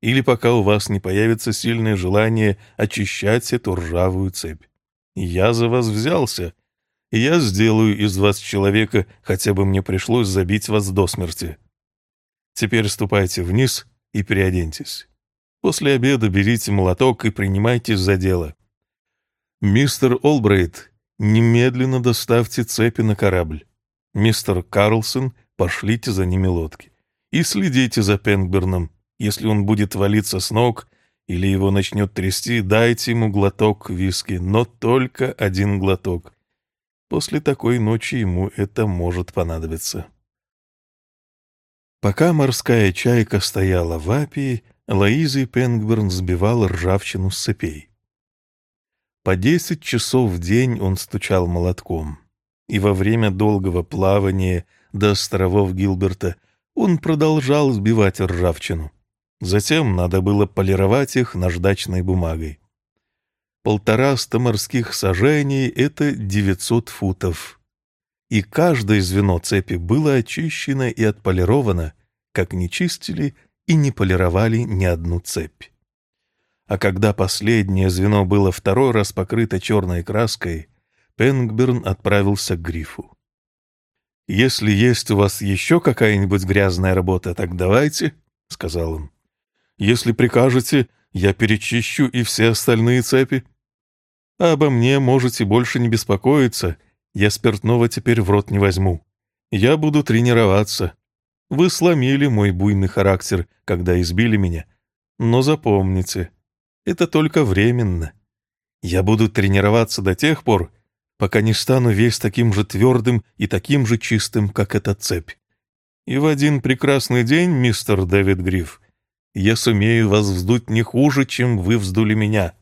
или пока у вас не появится сильное желание очищать эту ржавую цепь. Я за вас взялся, и я сделаю из вас человека, хотя бы мне пришлось забить вас до смерти. Теперь ступайте вниз и переоденьтесь. После обеда берите молоток и принимайтесь за дело. Мистер Олбрейт, немедленно доставьте цепи на корабль. Мистер Карлсон, пошлите за ними лодки. И следите за Пенгберном. Если он будет валиться с ног или его начнет трясти, дайте ему глоток виски, но только один глоток. После такой ночи ему это может понадобиться. Пока морская чайка стояла в Апии, Лоизы Пенгберн сбивал ржавчину с цепей. По десять часов в день он стучал молотком, и во время долгого плавания до островов Гилберта он продолжал сбивать ржавчину. Затем надо было полировать их наждачной бумагой. Полтораста морских сажений — это девятьсот футов. И каждое звено цепи было очищено и отполировано, как не чистили и не полировали ни одну цепь. А когда последнее звено было второй раз покрыто черной краской, Пенгберн отправился к грифу. «Если есть у вас еще какая-нибудь грязная работа, так давайте», — сказал он. Если прикажете, я перечищу и все остальные цепи. А обо мне можете больше не беспокоиться, я спиртного теперь в рот не возьму. Я буду тренироваться. Вы сломили мой буйный характер, когда избили меня. Но запомните, это только временно. Я буду тренироваться до тех пор, пока не стану весь таким же твердым и таким же чистым, как эта цепь. И в один прекрасный день, мистер Дэвид Грифф, я сумею вас вздуть не хуже, чем вы вздули меня.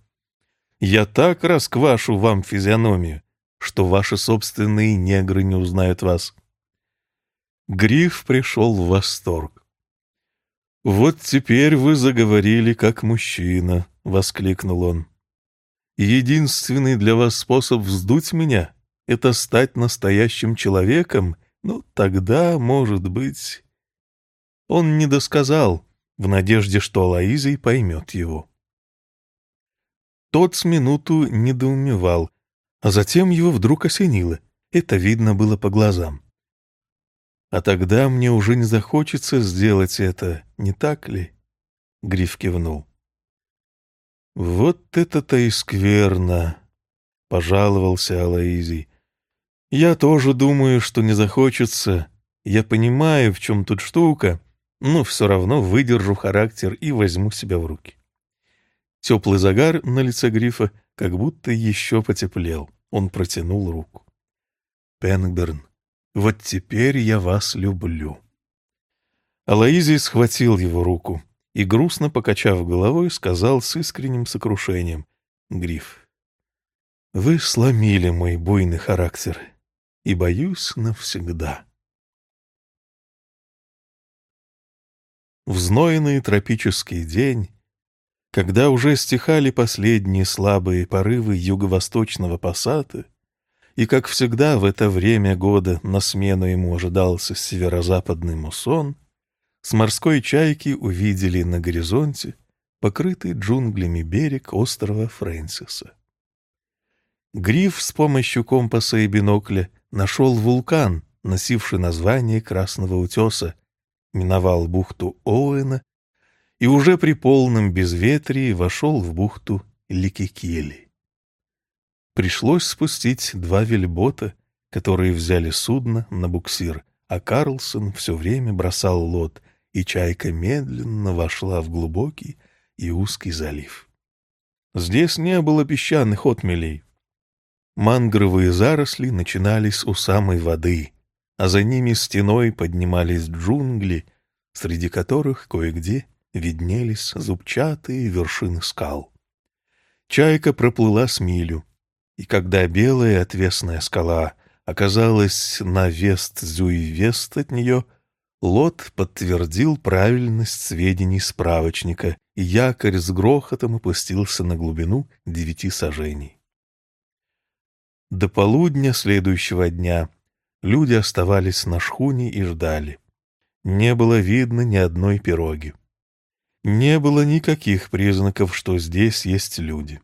Я так расквашу вам физиономию, что ваши собственные негры не узнают вас». Гриф пришел в восторг. «Вот теперь вы заговорили как мужчина», — воскликнул он. «Единственный для вас способ вздуть меня — это стать настоящим человеком, ну, тогда, может быть...» Он не досказал, в надежде, что Лаизий поймет его. Тот с минуту недоумевал, а затем его вдруг осенило. Это видно было по глазам. «А тогда мне уже не захочется сделать это, не так ли?» Гриф кивнул. «Вот это-то и скверно!» — пожаловался Алаизий. «Я тоже думаю, что не захочется. Я понимаю, в чем тут штука, но все равно выдержу характер и возьму себя в руки. Теплый загар на лице Грифа как будто еще потеплел. Он протянул руку. «Пенгберн, вот теперь я вас люблю». Алоизий схватил его руку и, грустно покачав головой, сказал с искренним сокрушением. «Гриф, вы сломили мой буйный характер и, боюсь, навсегда». в знойный тропический день, когда уже стихали последние слабые порывы юго-восточного пассата, и, как всегда, в это время года на смену ему ожидался северо-западный муссон, с морской чайки увидели на горизонте покрытый джунглями берег острова Фрэнсиса. Гриф с помощью компаса и бинокля нашел вулкан, носивший название Красного утеса, миновал бухту Оуэна и уже при полном безветрии вошел в бухту Ликикели. Пришлось спустить два вельбота, которые взяли судно на буксир, а Карлсон все время бросал лот, и чайка медленно вошла в глубокий и узкий залив. Здесь не было песчаных отмелей. Мангровые заросли начинались у самой воды, а за ними стеной поднимались джунгли, среди которых кое-где виднелись зубчатые вершины скал. Чайка проплыла с милю, и когда белая отвесная скала оказалась на вест-зюй-вест от нее, Лот подтвердил правильность сведений справочника, и якорь с грохотом опустился на глубину девяти сажений. До полудня следующего дня люди оставались на шхуне и ждали. Не было видно ни одной пироги. Не было никаких признаков, что здесь есть люди.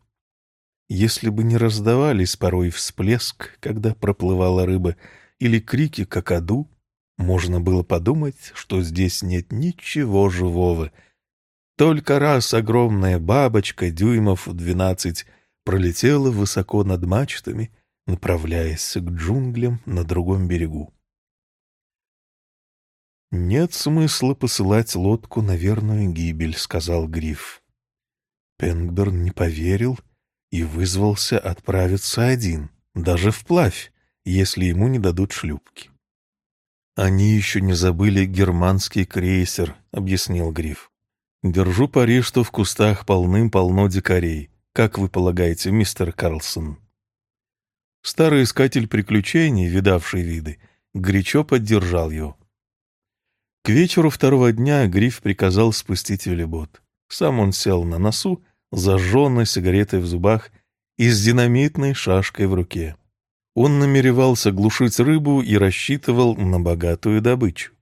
Если бы не раздавались порой всплеск, когда проплывала рыба, или крики какаду, можно было подумать, что здесь нет ничего живого. Только раз огромная бабочка дюймов двенадцать пролетела высоко над мачтами, направляясь к джунглям на другом берегу. «Нет смысла посылать лодку на верную гибель», — сказал Гриф. Пенгберн не поверил и вызвался отправиться один, даже вплавь, если ему не дадут шлюпки. «Они еще не забыли германский крейсер», — объяснил Гриф. «Держу пари, что в кустах полным-полно дикарей. Как вы полагаете, мистер Карлсон?» Старый искатель приключений, видавший виды, горячо поддержал его. К вечеру второго дня Гриф приказал спустить велибот. Сам он сел на носу, зажженной сигаретой в зубах и с динамитной шашкой в руке. Он намеревался глушить рыбу и рассчитывал на богатую добычу.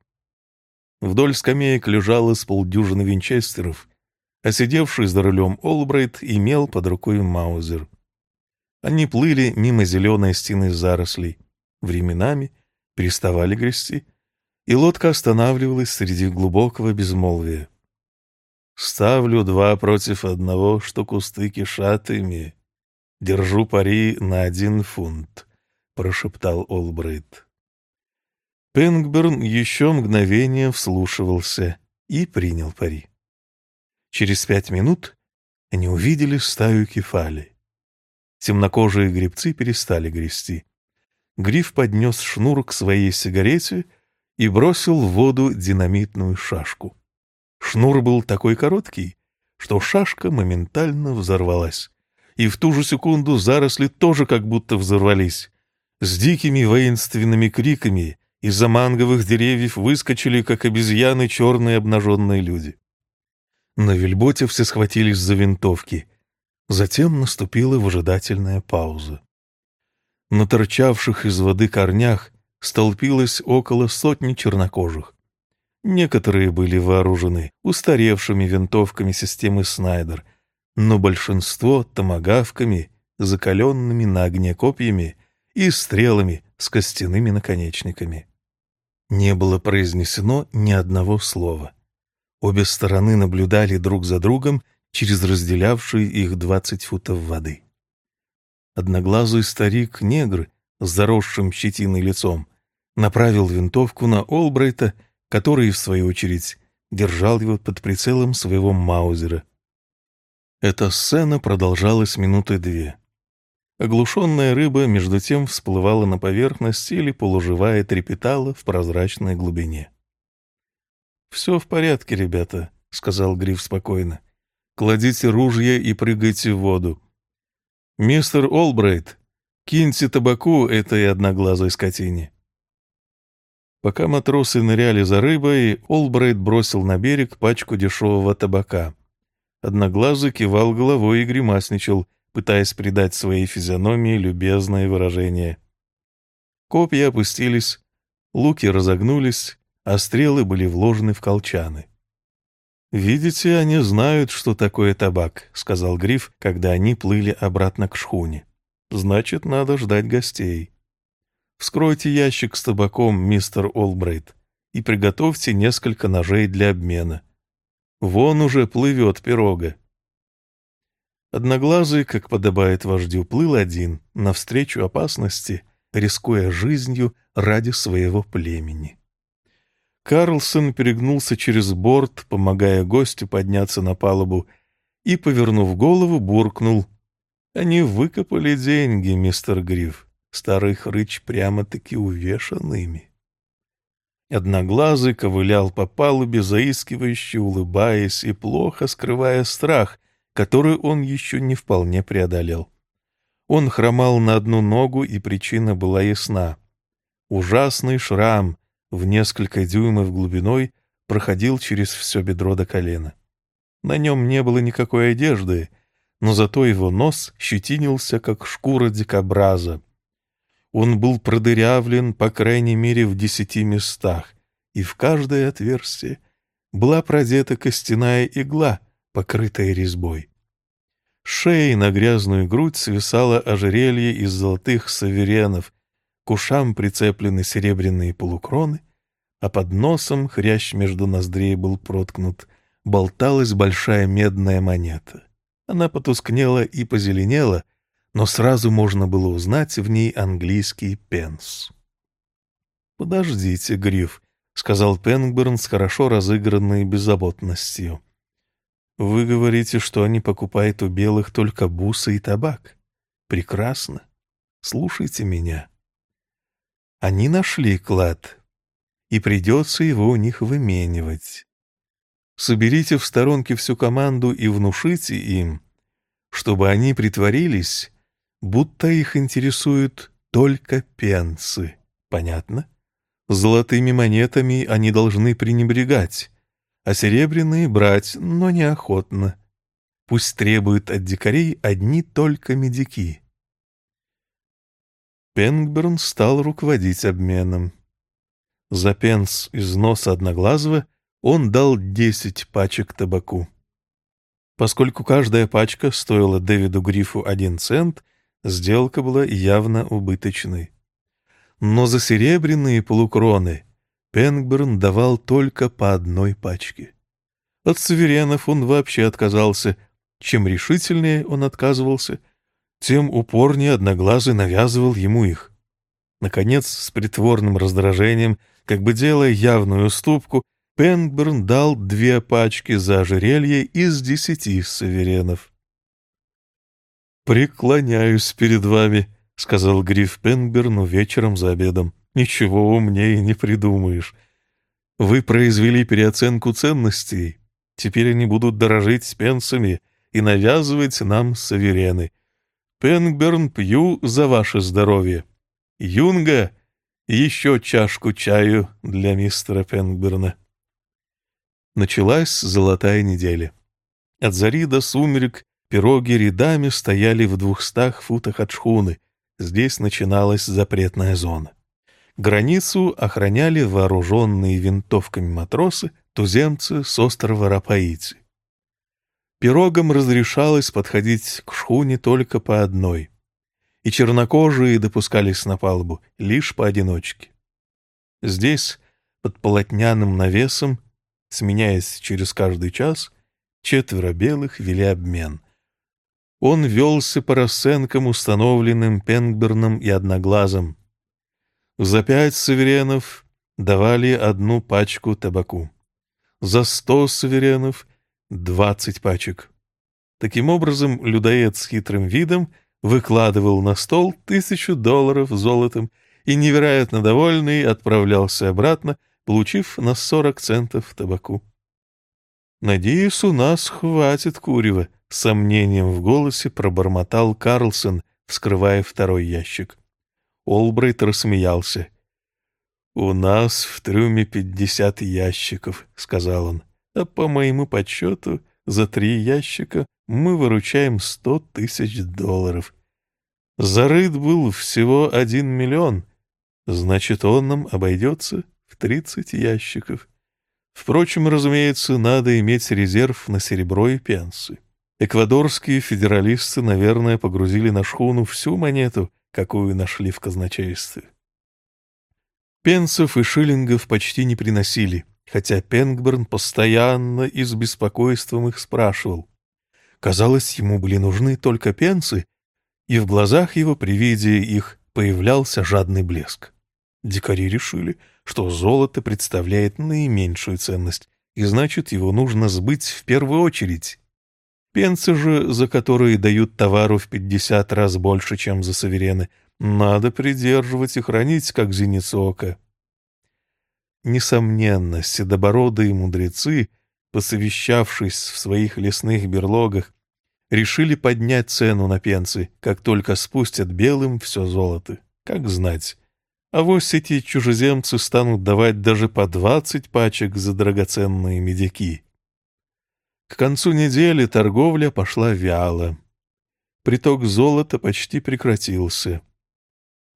Вдоль скамеек лежало с полдюжины винчестеров, а сидевший за рулем Олбрайт имел под рукой маузер. Они плыли мимо зеленой стены зарослей, временами переставали грести, и лодка останавливалась среди глубокого безмолвия. «Ставлю два против одного, что кусты кишат ими. Держу пари на один фунт», — прошептал Олбрайт. Пенгберн еще мгновение вслушивался и принял пари. Через пять минут они увидели стаю кефали. Темнокожие гребцы перестали грести. Гриф поднес шнур к своей сигарете и бросил в воду динамитную шашку. Шнур был такой короткий, что шашка моментально взорвалась. И в ту же секунду заросли тоже как будто взорвались. С дикими воинственными криками из-за манговых деревьев выскочили, как обезьяны, черные обнаженные люди. На вельботе все схватились за винтовки. Затем наступила выжидательная пауза. На торчавших из воды корнях столпилось около сотни чернокожих. Некоторые были вооружены устаревшими винтовками системы Снайдер, но большинство — томагавками, закаленными на огне копьями и стрелами с костяными наконечниками. Не было произнесено ни одного слова. Обе стороны наблюдали друг за другом через разделявшие их двадцать футов воды. Одноглазый старик-негр с заросшим щетиной лицом направил винтовку на Олбрайта, который, в свою очередь, держал его под прицелом своего маузера. Эта сцена продолжалась минуты две. Оглушенная рыба, между тем, всплывала на поверхность или полуживая трепетала в прозрачной глубине. «Все в порядке, ребята», — сказал Гриф спокойно. «Кладите ружья и прыгайте в воду. Мистер Олбрайт, киньте табаку этой одноглазой скотине». Пока матросы ныряли за рыбой, Олбрайт бросил на берег пачку дешевого табака. Одноглазый кивал головой и гримасничал, пытаясь придать своей физиономии любезное выражение. Копья опустились, луки разогнулись, а стрелы были вложены в колчаны. «Видите, они знают, что такое табак», — сказал Гриф, когда они плыли обратно к шхуне. «Значит, надо ждать гостей». Вскройте ящик с табаком, мистер Олбрайт, и приготовьте несколько ножей для обмена. Вон уже плывет пирога. Одноглазый, как подобает вождю, плыл один, навстречу опасности, рискуя жизнью ради своего племени. Карлсон перегнулся через борт, помогая гостю подняться на палубу, и, повернув голову, буркнул. «Они выкопали деньги, мистер Гриф. Старый хрыч прямо-таки увешан ими». Одноглазый ковылял по палубе, заискивающе улыбаясь и плохо скрывая страх, который он еще не вполне преодолел. Он хромал на одну ногу, и причина была ясна. Ужасный шрам в несколько дюймов глубиной проходил через все бедро до колена. На нем не было никакой одежды, но зато его нос щетинился, как шкура дикобраза. Он был продырявлен, по крайней мере, в десяти местах, и в каждое отверстие была продета костяная игла, покрытая резьбой. Шеей на грязную грудь свисало ожерелье из золотых саверенов, к ушам прицеплены серебряные полукроны, а под носом, хрящ между ноздрей был проткнут, болталась большая медная монета. Она потускнела и позеленела, но сразу можно было узнать в ней английский пенс. «Подождите, Гриф», — сказал Пенгберн с хорошо разыгранной беззаботностью. «Вы говорите, что они покупают у белых только бусы и табак. Прекрасно. Слушайте меня. Они нашли клад, и придется его у них выменивать. Соберите в сторонке всю команду и внушите им, чтобы они притворились, будто их интересуют только пенсы. Понятно? Золотыми монетами они должны пренебрегать, а серебряные брать, но неохотно. Пусть требуют от дикарей одни только медики. Пенгберн стал руководить обменом. За пенс из носа Одноглазого он дал десять пачек табаку. Поскольку каждая пачка стоила Дэвиду Грифу один цент, сделка была явно убыточной. Но за серебряные полукроны Пенгберн давал только по одной пачке. От суверенов он вообще отказался. Чем решительнее он отказывался, тем упорнее Одноглазый навязывал ему их. Наконец, с притворным раздражением, как бы делая явную уступку, Пенгберн дал две пачки за ожерелье из десяти суверенов. «Преклоняюсь перед вами», — сказал Гриф Пенберну вечером за обедом. «Ничего умнее не придумаешь. Вы произвели переоценку ценностей. Теперь они будут дорожить пенсами и навязывать нам саверены. Пенберн, пью за ваше здоровье. Юнга, еще чашку чаю для мистера Пенберна». Началась золотая неделя. От зари до сумерек пироги рядами стояли в двухстах футах от шхуны, Здесь начиналась запретная зона. Границу охраняли вооруженные винтовками матросы, туземцы с острова Рапаити. Пирогам разрешалось подходить к шхуне только по одной, и чернокожие допускались на палубу лишь поодиночке. Здесь, под полотняным навесом, сменяясь через каждый час, четверо белых вели обмен он велся по расценкам, установленным Пенгберном и Одноглазом. За пять суверенов давали одну пачку табаку. За сто суверенов — двадцать пачек. Таким образом, людоед с хитрым видом выкладывал на стол тысячу долларов золотом и, невероятно довольный, отправлялся обратно, получив на сорок центов табаку. «Надеюсь, у нас хватит курева», сомнением в голосе пробормотал Карлсон, вскрывая второй ящик. Олбрайт рассмеялся. «У нас в трюме пятьдесят ящиков», — сказал он. «А по моему подсчету, за три ящика мы выручаем сто тысяч долларов. Зарыт был всего один миллион, значит, он нам обойдется в тридцать ящиков. Впрочем, разумеется, надо иметь резерв на серебро и пенсы. Эквадорские федералисты, наверное, погрузили на шхуну всю монету, какую нашли в казначействе. Пенсов и шиллингов почти не приносили, хотя Пенгберн постоянно и с беспокойством их спрашивал. Казалось, ему были нужны только пенсы, и в глазах его при виде их появлялся жадный блеск. Дикари решили, что золото представляет наименьшую ценность, и значит, его нужно сбыть в первую очередь. Пенсы же, за которые дают товару в пятьдесят раз больше, чем за саверены, надо придерживать и хранить, как зеницу ока. Несомненно, седобородые мудрецы, посовещавшись в своих лесных берлогах, решили поднять цену на пенсы, как только спустят белым все золото. Как знать. А вось эти чужеземцы станут давать даже по двадцать пачек за драгоценные медики. К концу недели торговля пошла вяло. Приток золота почти прекратился.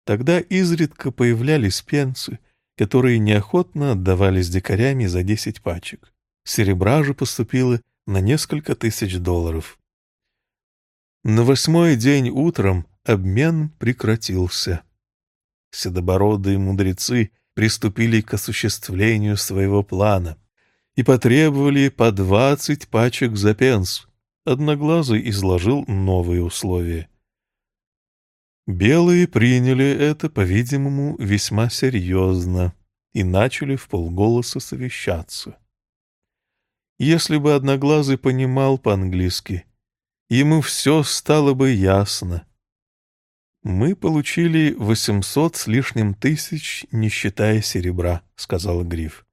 Тогда изредка появлялись пенсы, которые неохотно отдавались дикарями за десять пачек. Серебра же поступило на несколько тысяч долларов. На восьмой день утром обмен прекратился. Седобородые мудрецы приступили к осуществлению своего плана и потребовали по двадцать пачек за пенс. Одноглазый изложил новые условия. Белые приняли это, по-видимому, весьма серьезно и начали в полголоса совещаться. Если бы Одноглазый понимал по-английски, ему все стало бы ясно. «Мы получили восемьсот с лишним тысяч, не считая серебра», — сказал Гриф.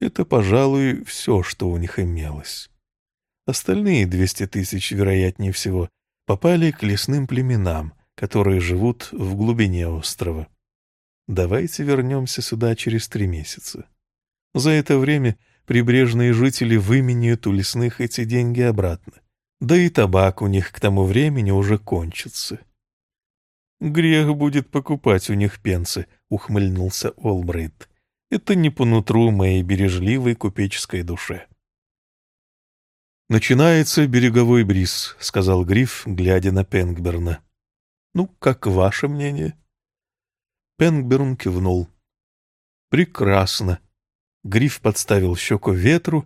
«Это, пожалуй, все, что у них имелось. Остальные двести тысяч, вероятнее всего, попали к лесным племенам — которые живут в глубине острова. Давайте вернемся сюда через три месяца. За это время прибрежные жители выменяют у лесных эти деньги обратно. Да и табак у них к тому времени уже кончится. «Грех будет покупать у них пенсы», — ухмыльнулся Олбрейт. «Это не по нутру моей бережливой купеческой душе». «Начинается береговой бриз», — сказал Гриф, глядя на Пенгберна. Ну, как ваше мнение? Пенгберн кивнул. Прекрасно. Гриф подставил щеку ветру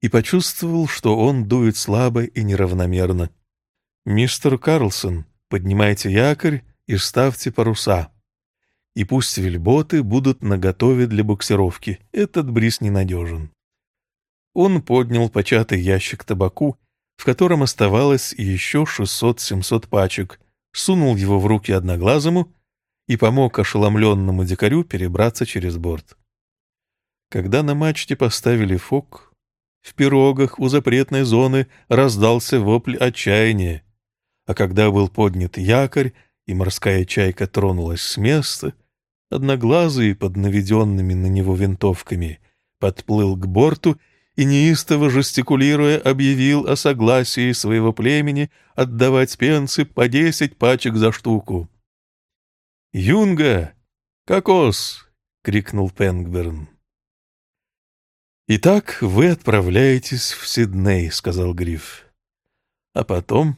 и почувствовал, что он дует слабо и неравномерно. «Мистер Карлсон, поднимайте якорь и ставьте паруса. И пусть вельботы будут наготове для буксировки. Этот бриз ненадежен». Он поднял початый ящик табаку, в котором оставалось еще 600-700 пачек, сунул его в руки одноглазому и помог ошеломленному дикарю перебраться через борт. Когда на мачте поставили фок, в пирогах у запретной зоны раздался вопль отчаяния, а когда был поднят якорь и морская чайка тронулась с места, одноглазый под наведенными на него винтовками подплыл к борту и неистово жестикулируя объявил о согласии своего племени отдавать пенсы по десять пачек за штуку. «Юнга! Кокос!» — крикнул Пенгберн. «Итак, вы отправляетесь в Сидней», — сказал Гриф. «А потом...»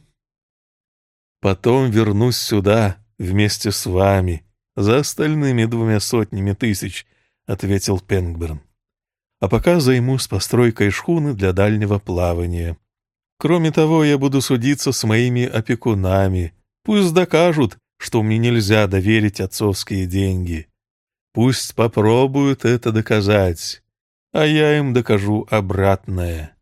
«Потом вернусь сюда вместе с вами, за остальными двумя сотнями тысяч», — ответил Пенгберн а пока займусь постройкой шхуны для дальнего плавания. Кроме того, я буду судиться с моими опекунами. Пусть докажут, что мне нельзя доверить отцовские деньги. Пусть попробуют это доказать, а я им докажу обратное.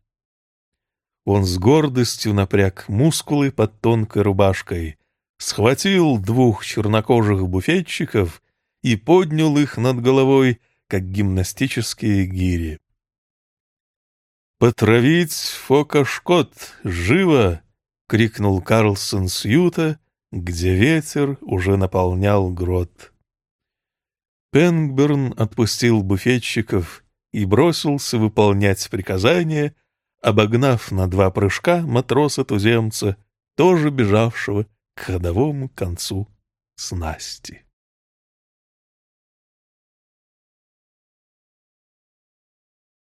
Он с гордостью напряг мускулы под тонкой рубашкой, схватил двух чернокожих буфетчиков и поднял их над головой, как гимнастические гири. «Потравить фокашкот! Живо!» — крикнул Карлсон с юта, где ветер уже наполнял грот. Пенгберн отпустил буфетчиков и бросился выполнять приказание, обогнав на два прыжка матроса-туземца, тоже бежавшего к ходовому концу снасти.